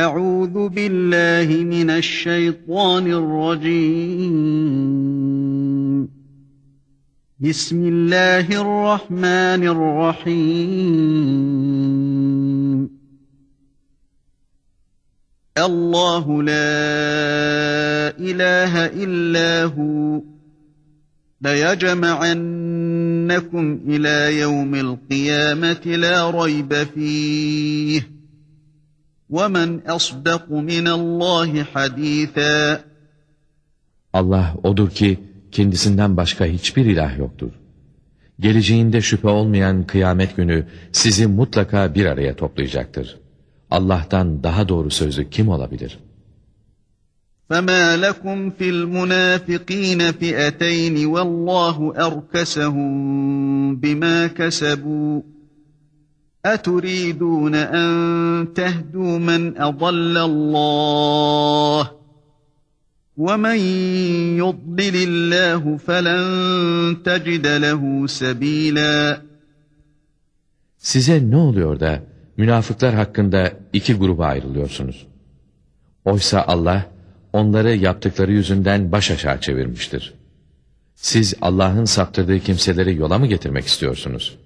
أعوذ بالله من الشيطان الرجيم. بسم الله الرحمن الرحيم. الله لا إله إلا هو. ليجمعنكم إلى يوم القيامة لا ريب فيه. وَمَنْ أَصْدَقُ مِنَ اللّٰهِ حَد۪يثًا Allah odur ki kendisinden başka hiçbir ilah yoktur. Geleceğinde şüphe olmayan kıyamet günü sizi mutlaka bir araya toplayacaktır. Allah'tan daha doğru sözlü kim olabilir? فَمَا لَكُمْ فِي الْمُنَافِق۪ينَ فِئَتَيْنِ وَاللّٰهُ اَرْكَسَهُمْ بِمَا كَسَبُوا اَتُرِيدُونَ اَنْ تَهْدُوا مَنْ اَضَلَّ اللّٰهِ وَمَنْ يُضْلِلِ اللّٰهُ فَلَنْ تَجِدَ لَهُ سَب۪يلًا Size ne oluyor da münafıklar hakkında iki gruba ayrılıyorsunuz? Oysa Allah onları yaptıkları yüzünden baş aşağı çevirmiştir. Siz Allah'ın saptırdığı kimseleri yola mı getirmek istiyorsunuz?'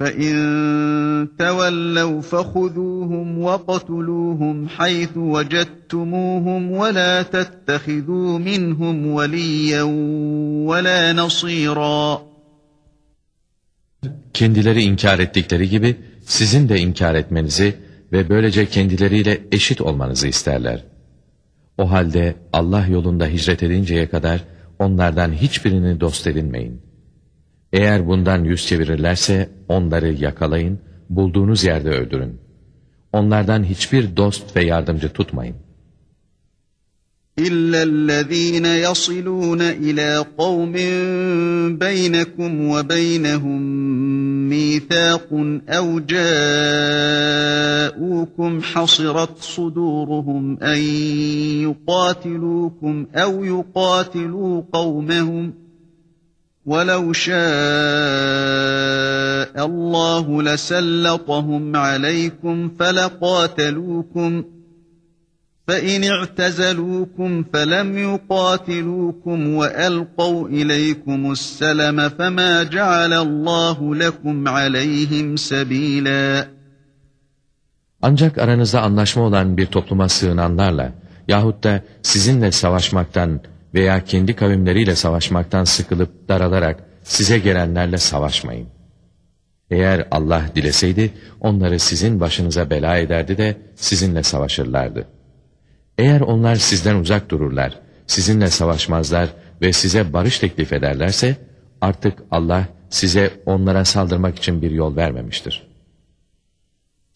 فَاِنْ تَوَلَّوْا فَخُذُوهُمْ وَقَتُلُوهُمْ حَيْثُ وَجَدْتُمُوهُمْ وَلَا تَتَّخِذُوا مِنْهُمْ وَلِيًّا وَلَا نَصِيرًا Kendileri inkar ettikleri gibi sizin de inkar etmenizi ve böylece kendileriyle eşit olmanızı isterler. O halde Allah yolunda hicret edinceye kadar onlardan hiçbirini dost edinmeyin. Eğer bundan yüz çevirirlerse onları yakalayın, bulduğunuz yerde öldürün. Onlardan hiçbir dost ve yardımcı tutmayın. إِلَّا الَّذ۪ينَ يَصِلُونَ إِلَى قَوْمٍ بَيْنَكُمْ وَبَيْنَهُمْ مِيثَاقٌ أَوْ جَاءُوكُمْ حَصِرَتْ صُدُورُهُمْ أَنْ يُقَاتِلُوكُمْ أَوْ يُقَاتِلُوا قَوْمَهُمْ وَلَوْ شَاءَ اللّٰهُ لَسَلَّطَهُمْ عَلَيْكُمْ فَلَقَاتَلُوكُمْ فَإِنْ اِعْتَزَلُوكُمْ فَلَمْ يُقَاتِلُوكُمْ وَأَلْقَوْا إِلَيْكُمُ السَّلَمَ فَمَا جَعَلَ اللّٰهُ لَكُمْ عَلَيْهِمْ سَب۪يلًا Ancak aranızda anlaşma olan bir topluma sığınanlarla yahut da sizinle savaşmaktan veya kendi kavimleriyle savaşmaktan sıkılıp daralarak size gelenlerle savaşmayın. Eğer Allah dileseydi onları sizin başınıza bela ederdi de sizinle savaşırlardı. Eğer onlar sizden uzak dururlar, sizinle savaşmazlar ve size barış teklif ederlerse artık Allah size onlara saldırmak için bir yol vermemiştir.''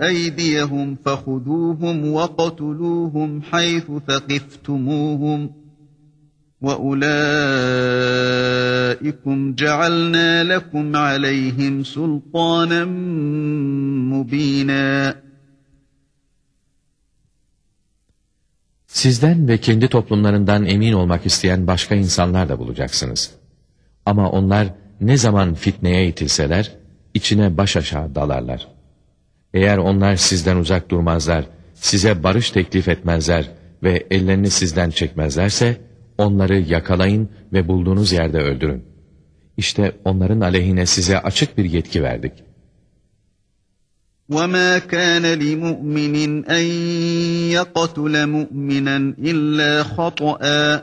أيديهم فخذوهم وقتلوهم حيث ثقفتموهم وأولئكم جعلنا لكم عليهم سلطانا مبينا Sizden ve kendi toplumlarından emin olmak isteyen başka insanlar da bulacaksınız. Ama onlar ne zaman fitneye itilseler, içine baş aşağı dalarlar. Eğer onlar sizden uzak durmazlar, size barış teklif etmezler ve ellerini sizden çekmezlerse, onları yakalayın ve bulduğunuz yerde öldürün. İşte onların aleyhine size açık bir yetki verdik.'' وَمَا كَانَ لِمُؤْمِنٍ أَنْ يَقْتُلَ مُؤْمِنًا إِلَّا خَطَأً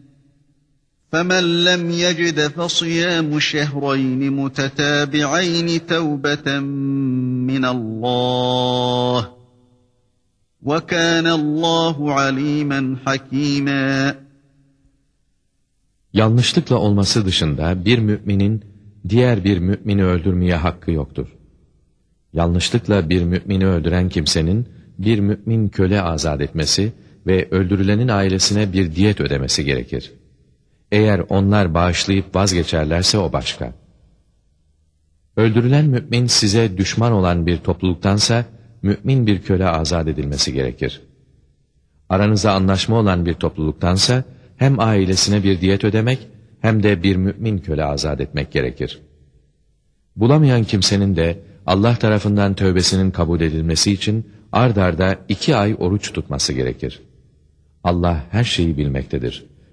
فَمَنْ لَمْ يَجِدْ فَصِيَامُ شَهْرَيْنِ مُتَتَابِعَيْنِ تَوْبَةً مِنَ اللّٰهِ وَكَانَ اللّٰهُ عَلِيمًا حَكِيمًا Yanlışlıkla olması dışında bir müminin diğer bir mümini öldürmeye hakkı yoktur. Yanlışlıkla bir mümini öldüren kimsenin bir mümin köle azat etmesi ve öldürülenin ailesine bir diyet ödemesi gerekir. Eğer onlar bağışlayıp vazgeçerlerse o başka. Öldürülen mümin size düşman olan bir topluluktansa, mümin bir köle azat edilmesi gerekir. Aranızda anlaşma olan bir topluluktansa, hem ailesine bir diyet ödemek, hem de bir mümin köle azat etmek gerekir. Bulamayan kimsenin de Allah tarafından tövbesinin kabul edilmesi için ard arda iki ay oruç tutması gerekir. Allah her şeyi bilmektedir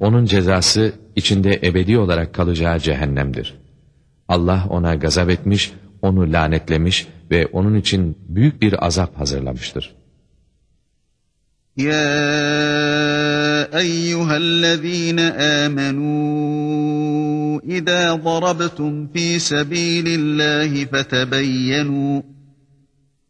onun cezası içinde ebedi olarak kalacağı cehennemdir. Allah ona gazap etmiş, onu lanetlemiş ve onun için büyük bir azap hazırlamıştır. Ya eyyühellezîne âmenû idâ darabtum fî sebîlillâhi fetebeyyenû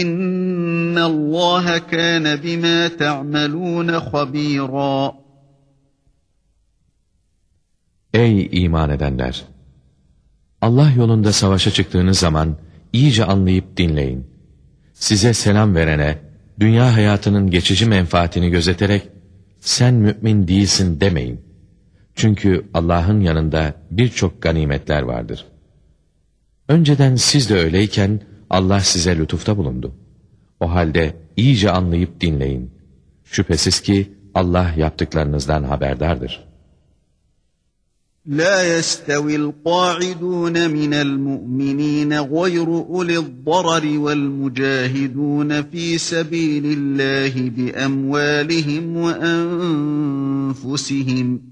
İnna Allah kana bima ta'malun habira. Ey iman edenler! Allah yolunda savaşa çıktığınız zaman iyice anlayıp dinleyin. Size selam verene, dünya hayatının geçici menfaatini gözeterek, sen mümin değilsin demeyin. Çünkü Allah'ın yanında birçok ganimetler vardır. Önceden siz de öyleyken, Allah size lütufta bulundu. O halde iyice anlayıp dinleyin. Şüphesiz ki Allah yaptıklarınızdan haberdardır. La yestevi l-qa'idun min el-mu'minin gayru ulil darar vel mucahidun fi sabilillah bi amwalihim ve enfusihim.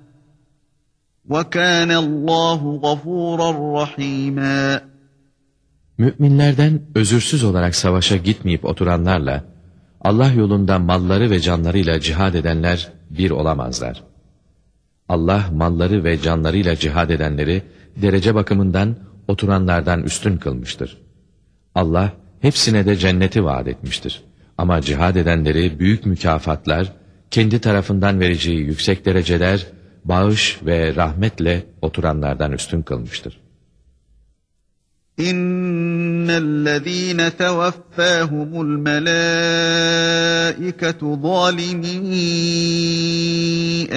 وَكَانَ اللّٰهُ غَفُورًا رَحِيمًا Müminlerden özürsüz olarak savaşa gitmeyip oturanlarla, Allah yolunda malları ve canlarıyla cihad edenler bir olamazlar. Allah malları ve canlarıyla cihad edenleri derece bakımından oturanlardan üstün kılmıştır. Allah hepsine de cenneti vaat etmiştir. Ama cihad edenleri büyük mükafatlar, kendi tarafından vereceği yüksek dereceler, bağış ve rahmetle oturanlardan üstün kılmıştır. İnnellezîne tevaffâhumul melâiketu zâlimî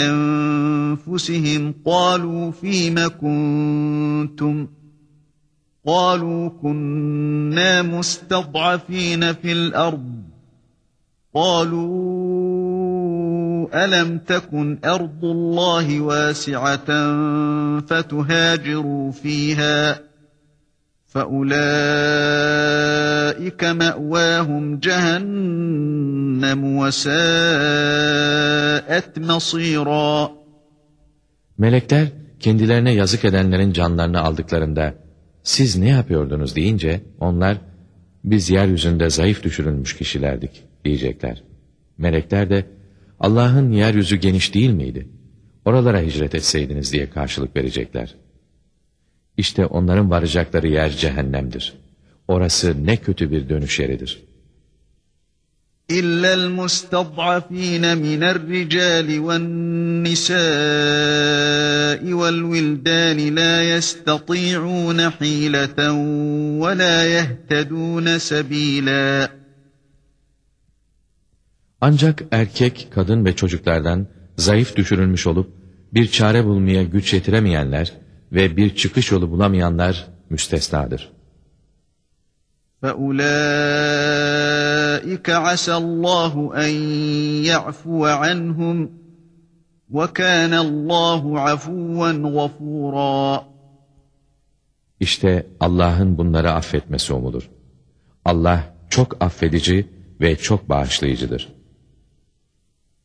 enfusihim kâlû fîme kuntum قالوا كنا مستضعفين في الأرض قالوا ألم تكن أرض الله واسعة فتهاجروا فيها فأولئك مأواهم جهنم وساءت مصيرا Melekler kendilerine yazık edenlerin canlarını aldıklarında siz ne yapıyordunuz deyince onlar biz yeryüzünde zayıf düşürülmüş kişilerdik diyecekler. Melekler de Allah'ın yeryüzü geniş değil miydi? Oralara hicret etseydiniz diye karşılık verecekler. İşte onların varacakları yer cehennemdir. Orası ne kötü bir dönüş yeridir.'' إلا المستضعفين من الرجال والنساء والولدان لا يستطيعون حيلة ولا يهتدون سبيلا Ancak erkek, kadın ve çocuklardan zayıf düşürülmüş olup bir çare bulmaya güç yetiremeyenler ve bir çıkış yolu bulamayanlar müstesnadır. فَأُولَٰئِكَ عَسَى اللّٰهُ اَنْ يَعْفُوَ عَنْهُمْ وَكَانَ اللّٰهُ عَفُوًّا غَفُورًا İşte Allah'ın bunları affetmesi umulur. Allah çok affedici ve çok bağışlayıcıdır.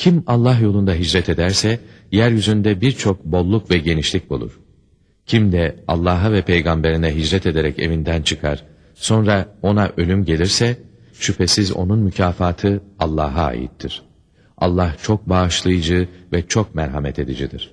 Kim Allah yolunda hicret ederse, yeryüzünde birçok bolluk ve genişlik bulur. Kim de Allah'a ve peygamberine hicret ederek evinden çıkar, Sonra ona ölüm gelirse, şüphesiz onun mükafatı Allah'a aittir. Allah çok bağışlayıcı ve çok merhamet edicidir.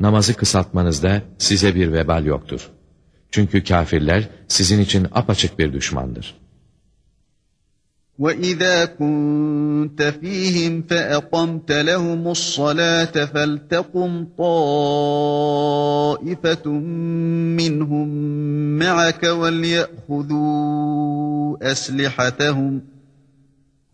namazı kısaltmanızda size bir vebal yoktur. Çünkü kafirler sizin için apaçık bir düşmandır. وَإِذَا كُنْتَ فِيهِمْ فَأَقَمْتَ لَهُمُ الصَّلَاةَ فَلْتَقُمْ طَائِفَةٌ مِّنْهُمْ مَعَكَ وَلْيَأْخُذُوا أَسْلِحَتَهُمْ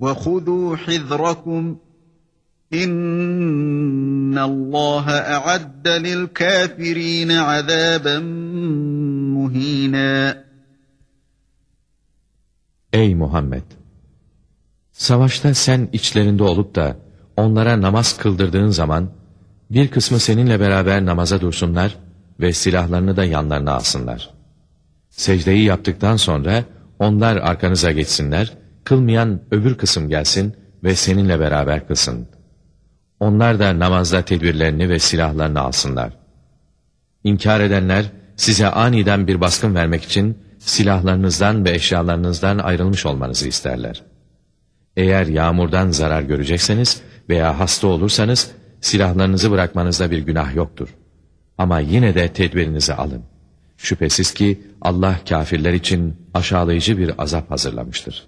وَخُذُوا حِذْرَكُمْ إِنَّ اللَّهَ أَعَدَّ لِلْكَافِرِينَ عَذَابًا مُّهِينًا Ey Muhammed! Savaşta sen içlerinde olup da onlara namaz kıldırdığın zaman bir kısmı seninle beraber namaza dursunlar ve silahlarını da yanlarına alsınlar. Secdeyi yaptıktan sonra onlar arkanıza geçsinler, kılmayan öbür kısım gelsin ve seninle beraber kılsın. Onlar da namazda tedbirlerini ve silahlarını alsınlar. İnkar edenler size aniden bir baskın vermek için silahlarınızdan ve eşyalarınızdan ayrılmış olmanızı isterler. Eğer yağmurdan zarar görecekseniz veya hasta olursanız silahlarınızı bırakmanızda bir günah yoktur. Ama yine de tedbirinizi alın. Şüphesiz ki Allah kafirler için aşağılayıcı bir azap hazırlamıştır.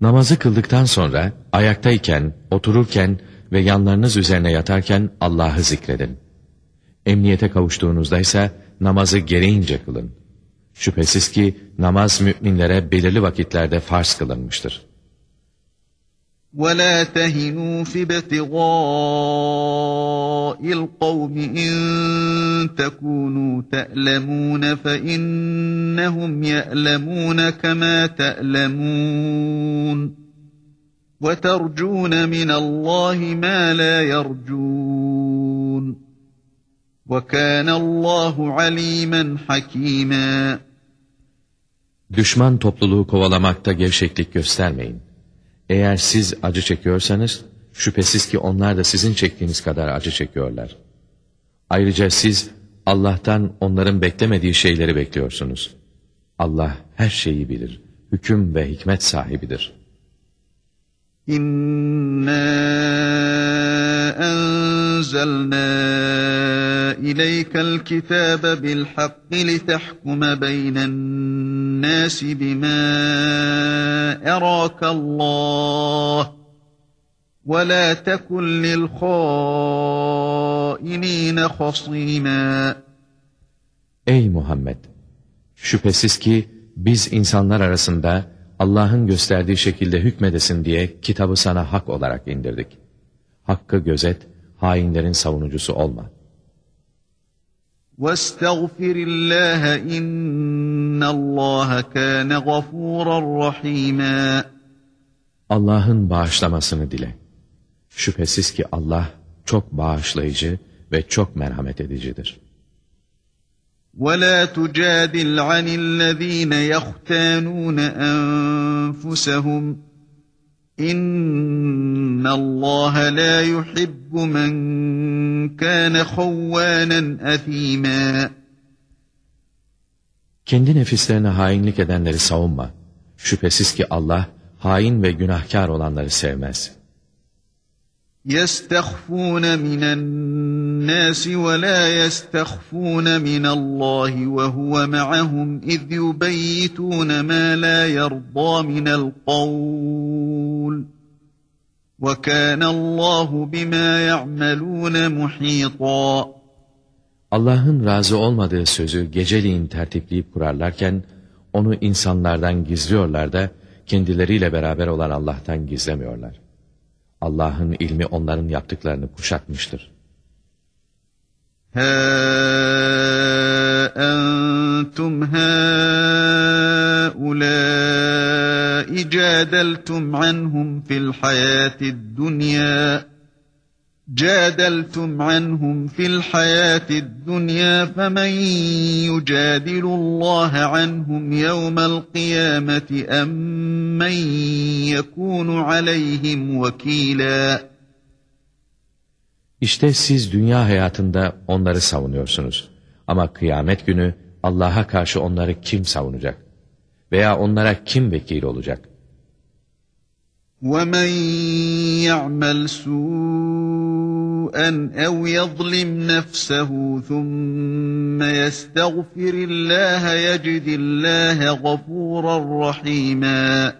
Namazı kıldıktan sonra ayaktayken, otururken ve yanlarınız üzerine yatarken Allah'ı zikredin. Emniyete kavuştuğunuzda ise namazı gereğince kılın. Şüphesiz ki namaz müminlere belirli vakitlerde farz kılınmıştır. وَلَا تَهِنُوا فِي ابْتِغَاءِ الْقَوْمِ إِن تَكُونُوا تَأْلَمُونَ فَإِنَّهُمْ يَأْلَمُونَ كَمَا تَأْلَمُونَ وَتَرْجُونَ مِنَ اللَّهِ مَا لَا يَرْجُونَ وَكَانَ اللّٰهُ عَلِيمًا حَك۪يمًا Düşman topluluğu kovalamakta gevşeklik göstermeyin. Eğer siz acı çekiyorsanız, şüphesiz ki onlar da sizin çektiğiniz kadar acı çekiyorlar. Ayrıca siz Allah'tan onların beklemediği şeyleri bekliyorsunuz. Allah her şeyi bilir, hüküm ve hikmet sahibidir. İnna kitâbe bil hakkı litehkume beynen nâsi bimâ erakallâh ve lâ tekun lil khâinîne hasîmâ Ey Muhammed! Şüphesiz ki biz insanlar arasında Allah'ın gösterdiği şekilde hükmedesin diye kitabı sana hak olarak indirdik. Hakkı gözet, hainlerin savunucusu olma. وَاسْتَغْفِرِ اللّٰهَ اِنَّ اللّٰهَ كَانَ غَفُورًا رَحِيمًا Allah'ın bağışlamasını dile. Şüphesiz ki Allah çok bağışlayıcı ve çok merhamet edicidir. وَلَا تُجَادِلْ عَنِ الَّذ۪ينَ يَخْتَانُونَ أَنفُسَهُمْ اِنَّ اللّٰهَ لَا يُحِبُّ مَنْ كَانَ خَوَّانًا أَث۪يمًا Kendi nefislerine hainlik edenleri savunma. Şüphesiz ki Allah hain ve günahkar olanları sevmez. يَسْتَخْفُونَ مِنَ النَّاسِ وَلَا يَسْتَخْفُونَ مِنَ اللّٰهِ وَهُوَ مَعَهُمْ اِذْ يُبَيِّتُونَ مَا لَا يَرْضَى مِنَ الْقَوْلِ وَكَانَ اللّٰهُ بِمَا يَعْمَلُونَ مُحِيطًا Allah'ın razı olmadığı sözü geceliğin tertipleyip kurarlarken, onu insanlardan gizliyorlar da, kendileriyle beraber olan Allah'tan gizlemiyorlar. Allah'ın ilmi onların yaptıklarını kuşatmıştır. Ha entum haulâi cadeltum anhum fil hayâtid dunyâ جادلتم عنهم في الحياة الدنيا فمن يجادل الله عنهم يوم القيامة أم من يكون عليهم وكيلا İşte siz dünya hayatında onları savunuyorsunuz. Ama kıyamet günü Allah'a karşı onları kim savunacak? Veya onlara kim vekil olacak? وَمَنْ يَعْمَلْ سُوءًا اَوْ يَظْلِمْ نَفْسَهُ ثُمَّ يَسْتَغْفِرِ اللّٰهَ يَجِدِ اللّٰهَ غَفُورًا رَحِيمًا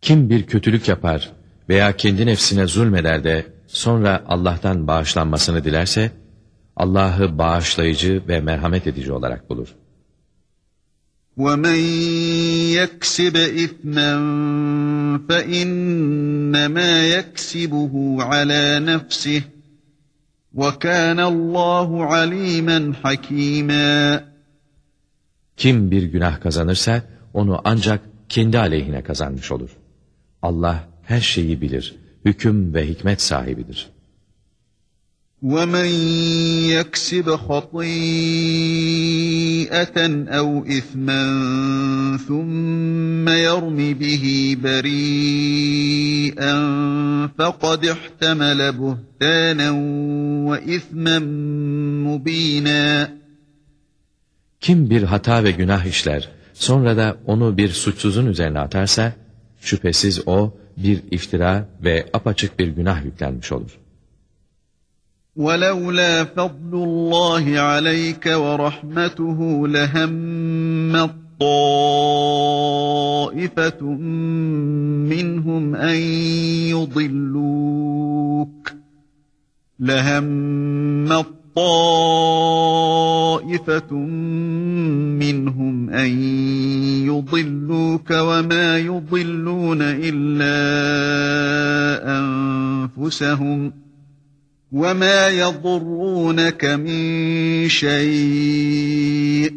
Kim bir kötülük yapar veya kendi nefsine zulmeder de sonra Allah'tan bağışlanmasını dilerse, Allah'ı bağışlayıcı ve merhamet edici olarak bulur. وَمَنْ يَكْسِبَ إِثْمًا فَإِنَّمَا يَكْسِبُهُ عَلَى نَفْسِهِ وَكَانَ اللّٰهُ عَلِيمًا حَك۪يمًا Kim bir günah kazanırsa onu ancak kendi aleyhine kazanmış olur. Allah her şeyi bilir, hüküm ve hikmet sahibidir. وَمَنْ يَكْسِبْ خَطِيئَةً أَوْ إِثْمًا ثُمَّ يَرْمِ بِهِ بَرِيئًا فَقَدْ احْتَمَلَ بُهْتَانًا وَإِثْمًا مُب۪ينًا Kim bir hata ve günah işler, sonra da onu bir suçsuzun üzerine atarsa, şüphesiz o bir iftira ve apaçık bir günah yüklenmiş olur. وَلَوْلَا فَضْلُ اللّٰهِ عَلَيْكَ وَرَحْمَتُهُ لَهَمَّتْ طَائِفَةٌ مِّنْهُمْ أَنْ يُضِلُّوكَ. لَهَمَّتْ طَائِفَةٌ مِّنْهُمْ أَنْ يُضِلُّوكَ وَمَا يُضِلُّونَ إِلَّا أَنفُسَهُمْ. وَمَا يَضُرُّونَكَ مِنْ شَيْءٍ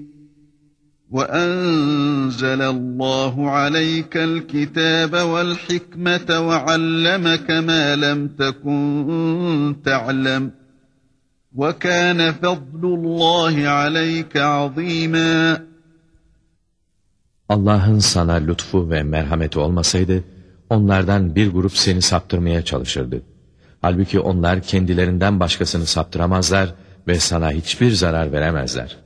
وَأَنْزَلَ اللّٰهُ عَلَيْكَ الْكِتَابَ وَالْحِكْمَةَ وَعَلَّمَكَ مَا لَمْ تَكُنْ تَعْلَمُ وَكَانَ فَضْلُ اللّٰهِ عَلَيْكَ عَظ۪يمًا Allah'ın sana lütfu ve merhameti olmasaydı, onlardan bir grup seni saptırmaya çalışırdı. Halbuki onlar kendilerinden başkasını saptıramazlar ve sana hiçbir zarar veremezler.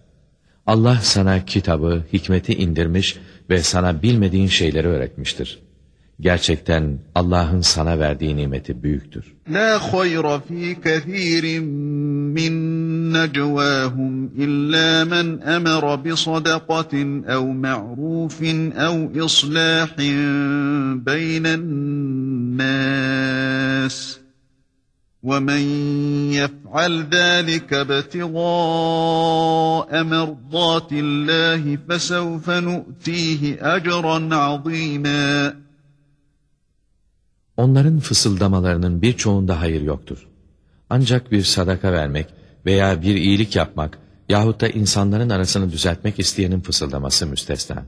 Allah sana kitabı, hikmeti indirmiş ve sana bilmediğin şeyleri öğretmiştir. Gerçekten Allah'ın sana verdiği nimeti büyüktür. La hayra fi kethirin min necvahum illa men emara bi sadakatin ev ma'rufin ev islahin beynen nas. وَمَنْ يَفْعَلْ ذَٰلِكَ ابْتِغَاءَ مَرْضَاتِ اللّٰهِ فَسَوْفَ نُؤْتِيهِ أَجْرًا عَظِيمًا Onların fısıldamalarının birçoğunda hayır yoktur. Ancak bir sadaka vermek veya bir iyilik yapmak yahut da insanların arasını düzeltmek isteyenin fısıldaması müstesna.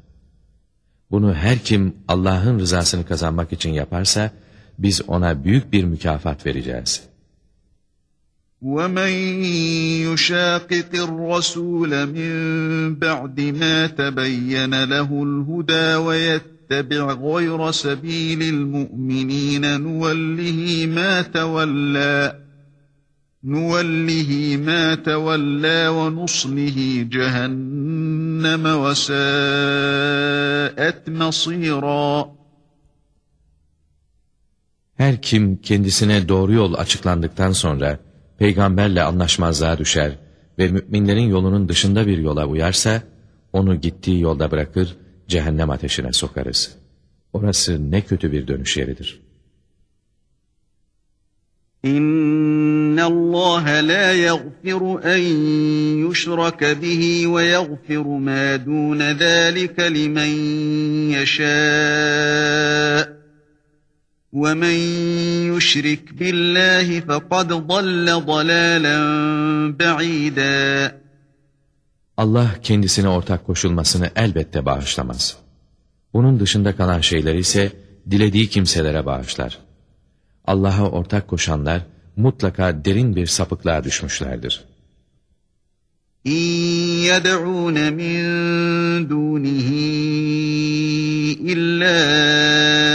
Bunu her kim Allah'ın rızasını kazanmak için yaparsa, biz ona büyük bir mükafat vereceğiz.'' وَمَنْ يُشَاقِقِ الرَّسُولَ مِنْ بَعْدِ مَا تَبَيَّنَ لَهُ الْهُدَى وَيَتَّبِعْ غَيْرَ سَبِيلِ الْمُؤْمِنِينَ نُوَلِّهِ مَا تَوَلَّى نُوَلِّهِ مَا تَوَلَّى وَنُصْلِهِ جَهَنَّمَ وَسَاءَتْ مَصِيرًا Her kim kendisine doğru yol açıklandıktan sonra peygamberle anlaşmazlığa düşer ve müminlerin yolunun dışında bir yola uyarsa, onu gittiği yolda bırakır, cehennem ateşine sokarız. Orası ne kötü bir dönüş yeridir. İnna Allah la yaghfiru en yushraka bihi ve yaghfiru ma dun zalika limen yasha. وَمَنْ يُشْرِكْ بِاللّٰهِ فَقَدْ ضَلَّ ضَلَالًا بَعِيدًا Allah kendisine ortak koşulmasını elbette bağışlamaz. Bunun dışında kalan şeyleri ise dilediği kimselere bağışlar. Allah'a ortak koşanlar mutlaka derin bir sapıklığa düşmüşlerdir. İn yed'ûne min dûnihi illa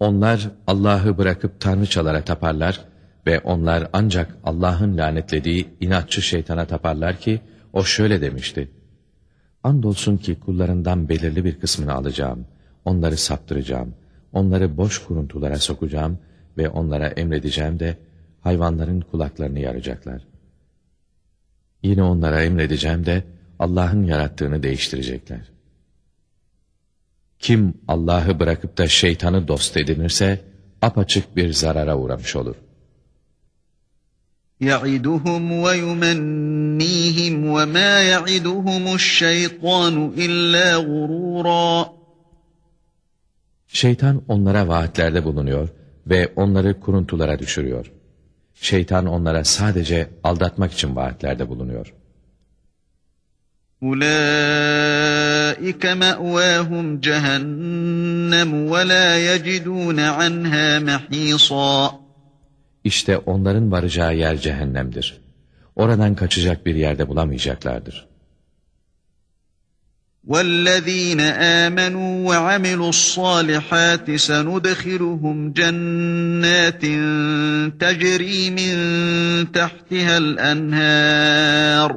Onlar Allah'ı bırakıp tanrıçalara taparlar ve onlar ancak Allah'ın lanetlediği inatçı şeytana taparlar ki o şöyle demişti. Andolsun ki kullarından belirli bir kısmını alacağım, onları saptıracağım, onları boş kuruntulara sokacağım ve onlara emredeceğim de hayvanların kulaklarını yaracaklar. Yine onlara emredeceğim de Allah'ın yarattığını değiştirecekler. Kim Allah'ı bırakıp da şeytanı dost edinirse apaçık bir zarara uğramış olur. يَعِدُهُمْ وَيُمَنِّيهِمْ وَمَا يَعِدُهُمُ الشَّيْطَانُ إِلَّا غُرُورًا Şeytan onlara vaatlerde bulunuyor ve onları kuruntulara düşürüyor. Şeytan onlara sadece aldatmak için vaatlerde bulunuyor.'' أُولَٰئِكَ مَأْوَاهُمْ جَهَنَّمُ وَلَا يَجِدُونَ عَنْهَا مَحِيصًا İşte onların varacağı yer cehennemdir. Oradan kaçacak bir yerde bulamayacaklardır. وَالَّذ۪ينَ آمَنُوا وَعَمِلُوا الصَّالِحَاتِ سَنُدْخِلُهُمْ جَنَّاتٍ تَجْرِي مِنْ تَحْتِهَا الْأَنْهَارُ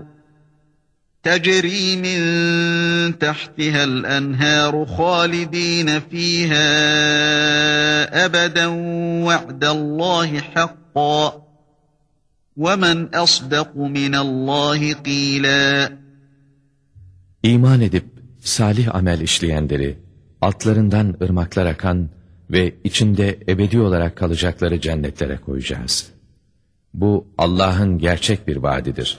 تَجْرِي مِنْ تَحْتِهَا الْأَنْهَارُ خَالِد۪ينَ ف۪يهَا أَبَدًا وَعْدَ اللّٰهِ حَقًّا وَمَنْ أَصْدَقُ مِنَ اللّٰهِ قِيلًا İman edip salih amel işleyenleri, altlarından ırmaklar akan ve içinde ebedi olarak kalacakları cennetlere koyacağız. Bu Allah'ın gerçek bir vaadidir.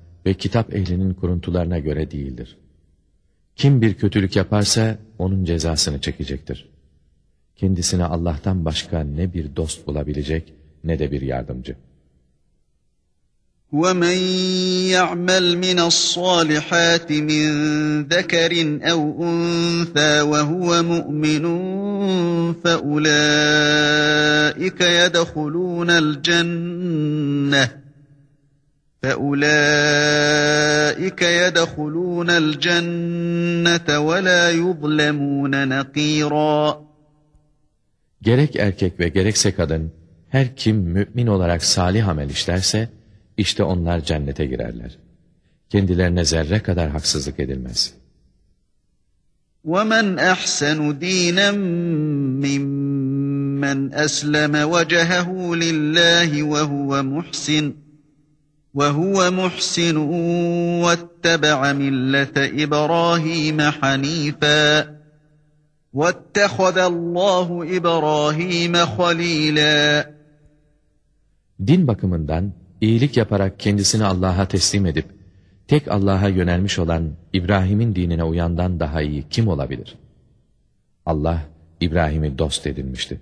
ve kitap ehlinin kuruntularına göre değildir. Kim bir kötülük yaparsa onun cezasını çekecektir. Kendisine Allah'tan başka ne bir dost bulabilecek ne de bir yardımcı. وَمَنْ يَعْمَلْ مِنَ الصَّالِحَاتِ مِنْ ذَكَرٍ أَوْ أُنْثَى وَهُوَ مُؤْمِنٌ فَأُولَٰئِكَ يَدْخُلُونَ الْجَنَّةِ فَأُولَٰئِكَ يَدْخُلُونَ الْجَنَّةَ وَلَا يُظْلَمُونَ نَقِيرًا Gerek erkek ve gerekse kadın, her kim mümin olarak salih amel işlerse, işte onlar cennete girerler. Kendilerine zerre kadar haksızlık edilmez. وَمَنْ أَحْسَنُ دِينًا مِّمَّنْ أَسْلَمَ وَجَهَهُ لِلَّهِ وَهُوَ مُحْسِنٌ وَهُوَ مُحْسِنٌ وَاتَّبَعَ مِلَّةَ إِبْرَاهِيمَ حَنِيفًا وَاتَّخَذَ اللّٰهُ إِبْرَاهِيمَ خَلِيلًا Din bakımından iyilik yaparak kendisini Allah'a teslim edip, tek Allah'a yönelmiş olan İbrahim'in dinine uyandan daha iyi kim olabilir? Allah, İbrahim'i dost edinmişti.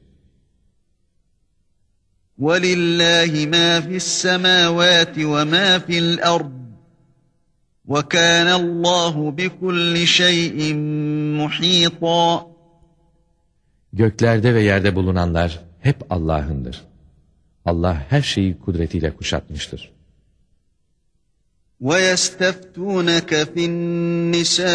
وَلِلَّهِ مَا فِي السَّمَاوَاتِ وَمَا فِي الْأَرْضِ وَكَانَ اللّٰهُ بِكُلِّ شَيْءٍ مُحِيطًا Göklerde ve yerde bulunanlar hep Allah'ındır. Allah her şeyi kudretiyle kuşatmıştır. وَيَسْتَفْتُونَكَ فِي النِّسَاءِ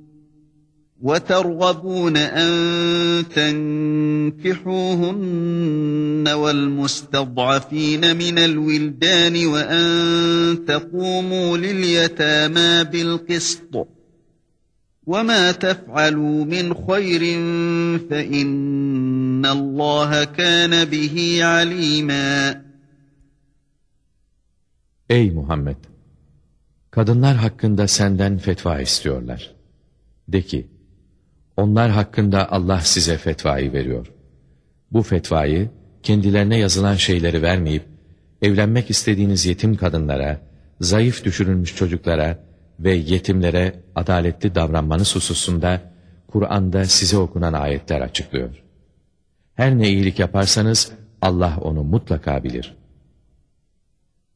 وترغبون أن تنكحوهن والمستضعفين من الولدان وأن تقوموا لليتامى بالقسط وَمَا تَفْعَلُوا مِنْ خَيْرٍ فَإِنَّ اللّٰهَ كَانَ بِهِ عَلِيمًا Ey Muhammed! Kadınlar hakkında senden fetva istiyorlar. De ki, onlar hakkında Allah size fetvayı veriyor. Bu fetvayı, kendilerine yazılan şeyleri vermeyip, evlenmek istediğiniz yetim kadınlara, zayıf düşürülmüş çocuklara, ve yetimlere adaletli davranmanız hususunda Kur'an'da size okunan ayetler açıklıyor. Her ne iyilik yaparsanız Allah onu mutlaka bilir.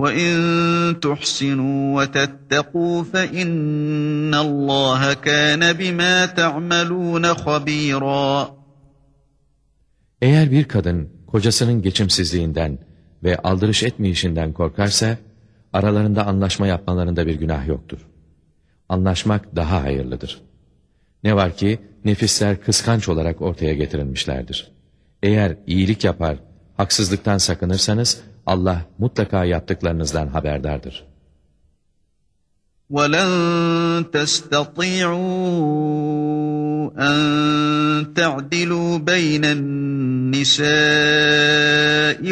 وَإِنْ تُحْسِنُوا وَتَتَّقُوا فَإِنَّ اللّٰهَ كَانَ بِمَا تَعْمَلُونَ خَب۪يرًا Eğer bir kadın kocasının geçimsizliğinden ve aldırış etmeyişinden korkarsa, aralarında anlaşma yapmalarında bir günah yoktur. Anlaşmak daha hayırlıdır. Ne var ki nefisler kıskanç olarak ortaya getirilmişlerdir. Eğer iyilik yapar, haksızlıktan sakınırsanız Allah mutlaka yaptıklarınızdan haberdardır. وَلَنْ تَسْتَطِيعُوا أَنْ تَعْدِلُوا بَيْنَ النِّسَاءِ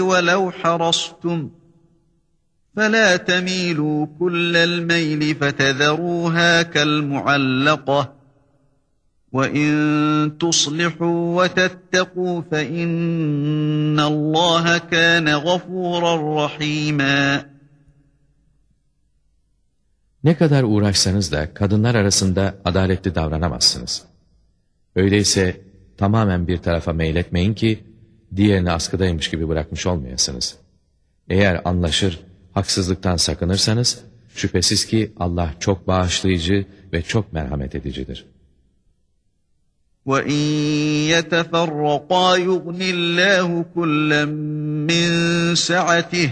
وَلَوْ حَرَصْتُمْ فَلَا تَمِيلُوا كُلَّ الْمَيْلِ فَتَذَرُوهَا كَالْمُعَلَّقَةِ وَاِنْ تُصْلِحُوا وَتَتَّقُوا فَاِنَّ اللّٰهَ كَانَ غَفُورًا رَحِيمًا Ne kadar uğraşsanız da kadınlar arasında adaletli davranamazsınız. Öyleyse tamamen bir tarafa meyletmeyin ki diğerini askıdaymış gibi bırakmış olmayasınız. Eğer anlaşır, haksızlıktan sakınırsanız şüphesiz ki Allah çok bağışlayıcı ve çok merhamet edicidir. وَاِنْ يَتَفَرَّقَا يُغْنِ اللّٰهُ كُلًّا مِّنْ سَعَتِهِ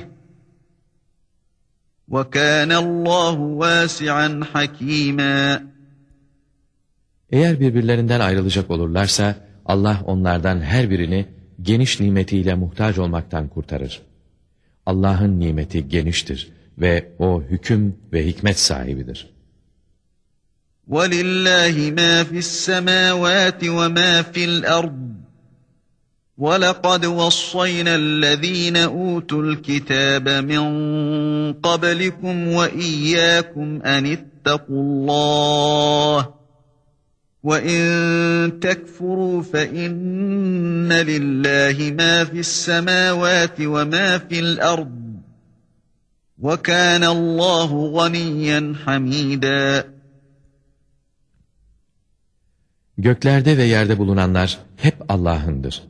وَكَانَ اللّٰهُ وَاسِعًا حَك۪يمًا Eğer birbirlerinden ayrılacak olurlarsa, Allah onlardan her birini geniş nimetiyle muhtaç olmaktan kurtarır. Allah'ın nimeti geniştir ve O hüküm ve hikmet sahibidir. وَلِلَّهِ مَا فِي السَّمَاوَاتِ وَمَا فِي الْأَرْضِ. وَلَقَدْ وَصَّيْنَا الَّذ۪ينَ أُوتُوا الْكِتَابَ مِنْ قَبْلِكُمْ وَإِيَّاكُمْ أَنِ اتَّقُوا اللّٰهِ. وَاِنْ تَكْفُرُوا فَاِنَّ لِلّٰهِ مَا فِي السَّمَاوَاتِ وَمَا فِي الْأَرْضِ. وَكَانَ اللّٰهُ غَنِيًّا حَمِيدًا. Göklerde ve yerde bulunanlar hep Allah'ındır.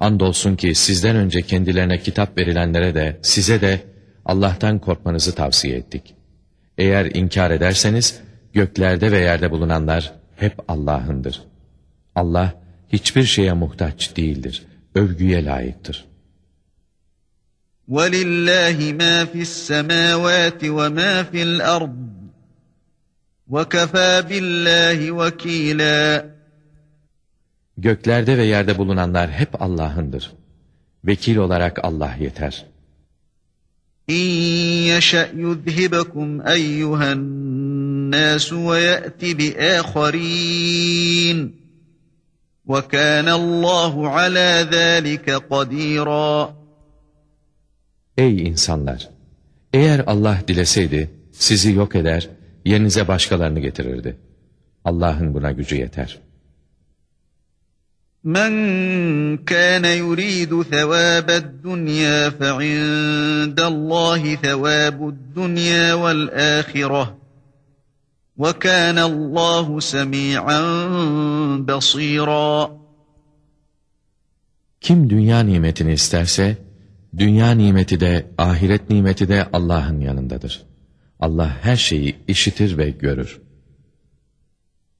Andolsun ki sizden önce kendilerine kitap verilenlere de size de Allah'tan korkmanızı tavsiye ettik. Eğer inkar ederseniz göklerde ve yerde bulunanlar hep Allah'ındır. Allah hiçbir şeye muhtaç değildir. Övgüye layıktır. وَلِلَّهِ مَا فِي السَّمَاوَاتِ وَمَا فِي الْأَرْضِ وَكَفَى بِاللّٰهِ وَكِيلًا Göklerde ve yerde bulunanlar hep Allah'ındır. Vekil olarak Allah yeter. İn yeşe yudhibekum eyyühen nasu ve ye'ti bi âkharîn. Ve kânallâhu alâ zâlike. Ey insanlar! Eğer Allah dileseydi sizi yok eder, yerinize başkalarını getirirdi. Allah'ın buna gücü yeter.'' Men kana yuridu thawabad dunya fe indallahi thawabud dunya vel ahireh. Ve kana Allahu. Kim dünya nimetini isterse dünya nimeti de ahiret nimeti de Allah'ın yanındadır. Allah her şeyi işitir ve görür.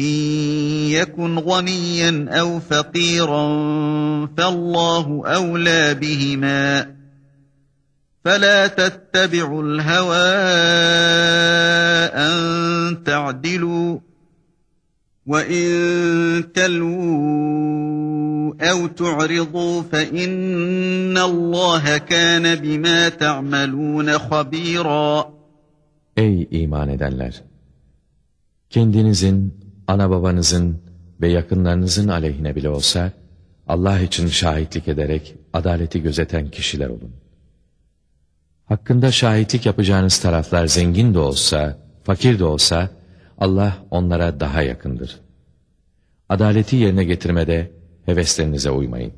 إن يكن غنيا أو فقيرا فالله أولى بهما فلا تتبعوا الهوى أن تعدلوا وإن تلووا أو تعرضوا فإن الله كان بما تعملون خبيرا Ey iman edenler! Kendinizin ana babanızın ve yakınlarınızın aleyhine bile olsa, Allah için şahitlik ederek adaleti gözeten kişiler olun. Hakkında şahitlik yapacağınız taraflar zengin de olsa, fakir de olsa, Allah onlara daha yakındır. Adaleti yerine getirmede heveslerinize uymayın.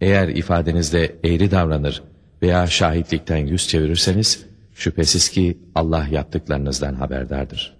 Eğer ifadenizde eğri davranır veya şahitlikten yüz çevirirseniz, şüphesiz ki Allah yaptıklarınızdan haberdardır.''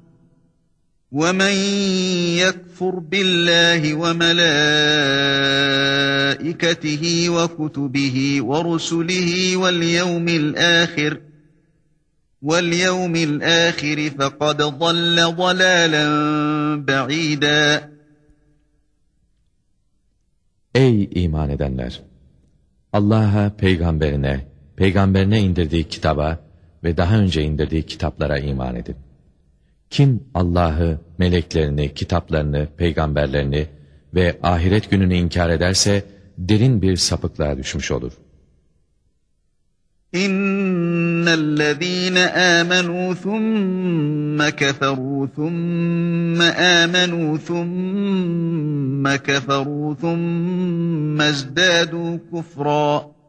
وَمَنْ يَكْفُرْ بِاللّٰهِ وَمَلَائِكَتِهِ وَكُتُبِهِ وَرُسُلِهِ وَالْيَوْمِ الْآخِرِ وَالْيَوْمِ الْآخِرِ فَقَدْ ضَلَّ ضَلَالًا بَعِيدًا Ey iman edenler! Allah'a, peygamberine, peygamberine indirdiği kitaba ve daha önce indirdiği kitaplara iman edin. Kim Allah'ı, meleklerini, kitaplarını, peygamberlerini ve ahiret gününü inkar ederse derin bir sapıklığa düşmüş olur. İnnellezîne âmenû thumme keferû thumme âmenû thumme keferû thumme ezdâdû kufrâ.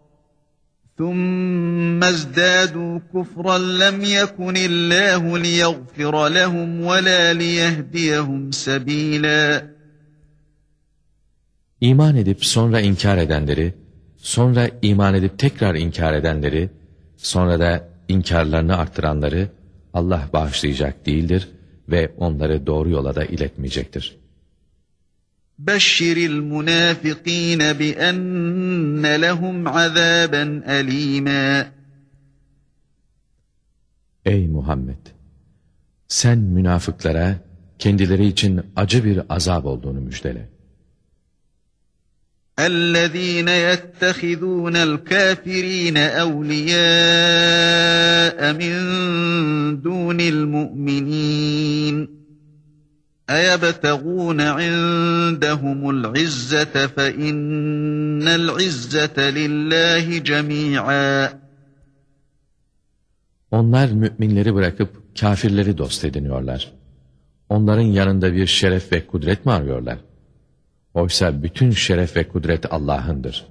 ثُمَّ ازْدَادُوا كُفْرًا لَمْ يَكُنِ اللّٰهُ لِيَغْفِرَ لَهُمْ وَلَا لِيَهْدِيَهُمْ سَب۪يلًا İman edip sonra inkar edenleri, sonra iman edip tekrar inkar edenleri, sonra da inkarlarını arttıranları Allah bağışlayacak değildir ve onları doğru yola da iletmeyecektir. بَشِّرِ الْمُنَافِقِينَ بِأَنَّ لَهُمْ عَذَابًا أَلِيمًا Ey Muhammed! Sen münafıklara kendileri için acı bir azap olduğunu müjdele. اَلَّذ۪ينَ يَتَّخِذُونَ الْكَافِر۪ينَ اَوْلِيَاءَ مِنْ دُونِ الْمُؤْمِنِينَ اَيَبْتَغُونَ عِنْدَهُمُ الْعِزَّةَ فَاِنَّ الْعِزَّةَ لِلّٰهِ جَمِيعًا Onlar müminleri bırakıp kafirleri dost ediniyorlar. Onların yanında bir şeref ve kudret mi arıyorlar? Oysa bütün şeref ve kudret Allah'ındır.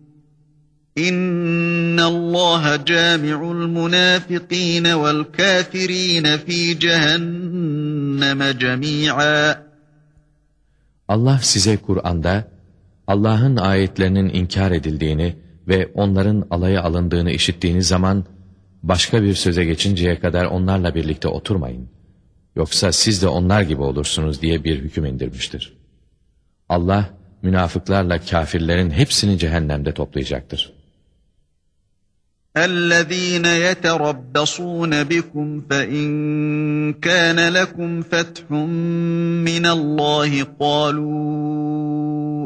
İnna Allah cami'ul munafikin vel kafirin fi cehenneme cemi'a. Allah size Kur'an'da Allah'ın ayetlerinin inkar edildiğini ve onların alaya alındığını işittiğiniz zaman başka bir söze geçinceye kadar onlarla birlikte oturmayın. Yoksa siz de onlar gibi olursunuz diye bir hüküm indirmiştir. Allah münafıklarla kafirlerin hepsini cehennemde toplayacaktır. الذين يتربصون بكم فإن كان لكم فتح من الله قالوا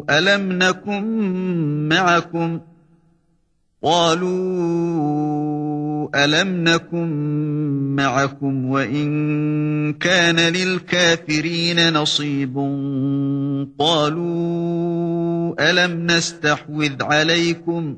ألم نكن معكم قالوا ألم نكن معكم وإن كان للكافرين نصيب قالوا ألم نستحوذ عليكم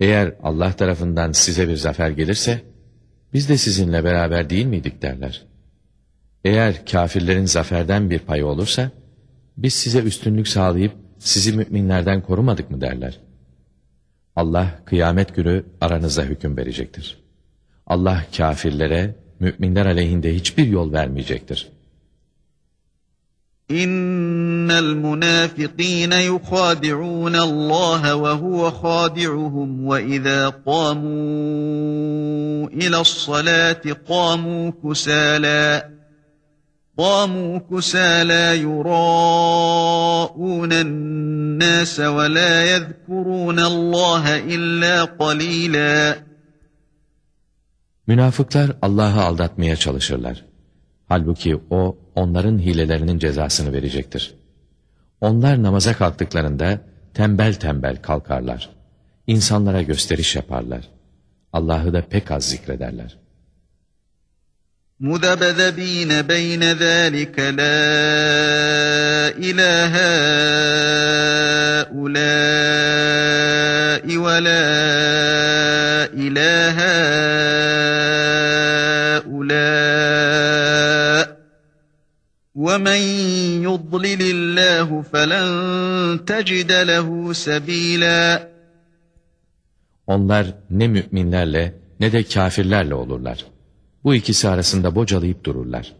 Eğer Allah tarafından size bir zafer gelirse, biz de sizinle beraber değil miydik derler. Eğer kafirlerin zaferden bir payı olursa, biz size üstünlük sağlayıp sizi müminlerden korumadık mı derler. Allah kıyamet günü aranızda hüküm verecektir. Allah kafirlere, müminler aleyhinde hiçbir yol vermeyecektir. إن المنافقين يخادعون الله وهو خادعهم وإذا قاموا إلى الصلاة قاموا كسالى قاموا كسالى يراءون الناس ولا يذكرون الله إلا قليلا Münafıklar Allah'ı aldatmaya çalışırlar. Halbuki O, onların hilelerinin cezasını verecektir. Onlar namaza kalktıklarında tembel tembel kalkarlar. İnsanlara gösteriş yaparlar. Allah'ı da pek az zikrederler. مذبذبين بين ذلك لا إلى هؤلاء ولا إلى ومن يضلل الله فلن تجد له سبيلا Onlar ne müminlerle ne de kafirlerle olurlar. Bu ikisi arasında bocalayıp dururlar.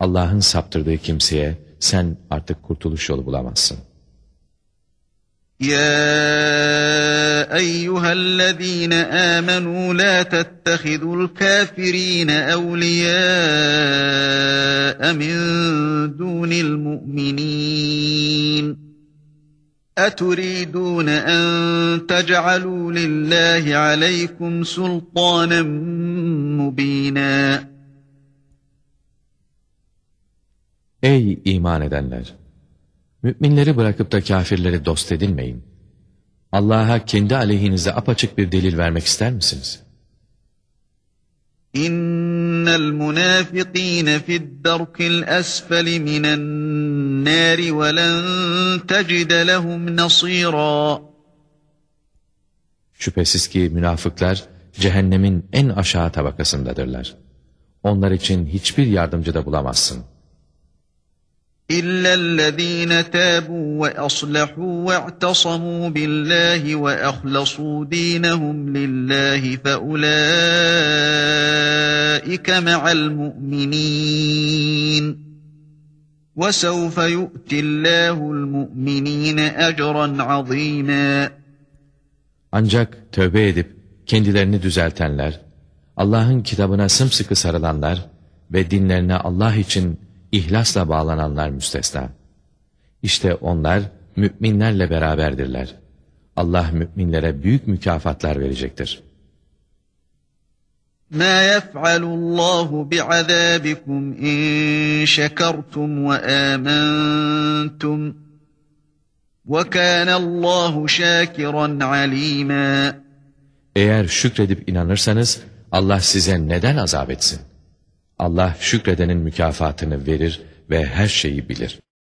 Allah'ın saptırdığı kimseye sen artık kurtuluş yolu bulamazsın. يا أيها الذين آمنوا لا تتخذوا الكافرين أولياء من دون المؤمنين أتريدون أن تجعلوا لله عليكم سلطانا مبينا Ey iman edenler! Müminleri bırakıp da kafirleri dost edinmeyin. Allah'a kendi aleyhinize apaçık bir delil vermek ister misiniz? İnnel münafikîne fid darkil esfeli minen nâri ve len tecide lehum nasîrâ. Şüphesiz ki münafıklar cehennemin en aşağı tabakasındadırlar. Onlar için hiçbir yardımcı da bulamazsın.'' إلا الذين تابوا وأصلحوا واعتصموا بالله وأخلصوا دينهم لله فأولئك مع المؤمنين وسوف يؤتي الله المؤمنين أجرا عظيما Ancak tövbe edip kendilerini düzeltenler, Allah'ın kitabına sımsıkı sarılanlar ve dinlerine Allah için ihlasla bağlananlar müstesna. İşte onlar müminlerle beraberdirler. Allah müminlere büyük mükafatlar verecektir. ما يفعل الله بعذابكم إن شكرتم وآمنتم وكان الله شاكرا عليما Eğer şükredip inanırsanız Allah size neden azap etsin? Allah şükredenin mükafatını verir ve her şeyi bilir.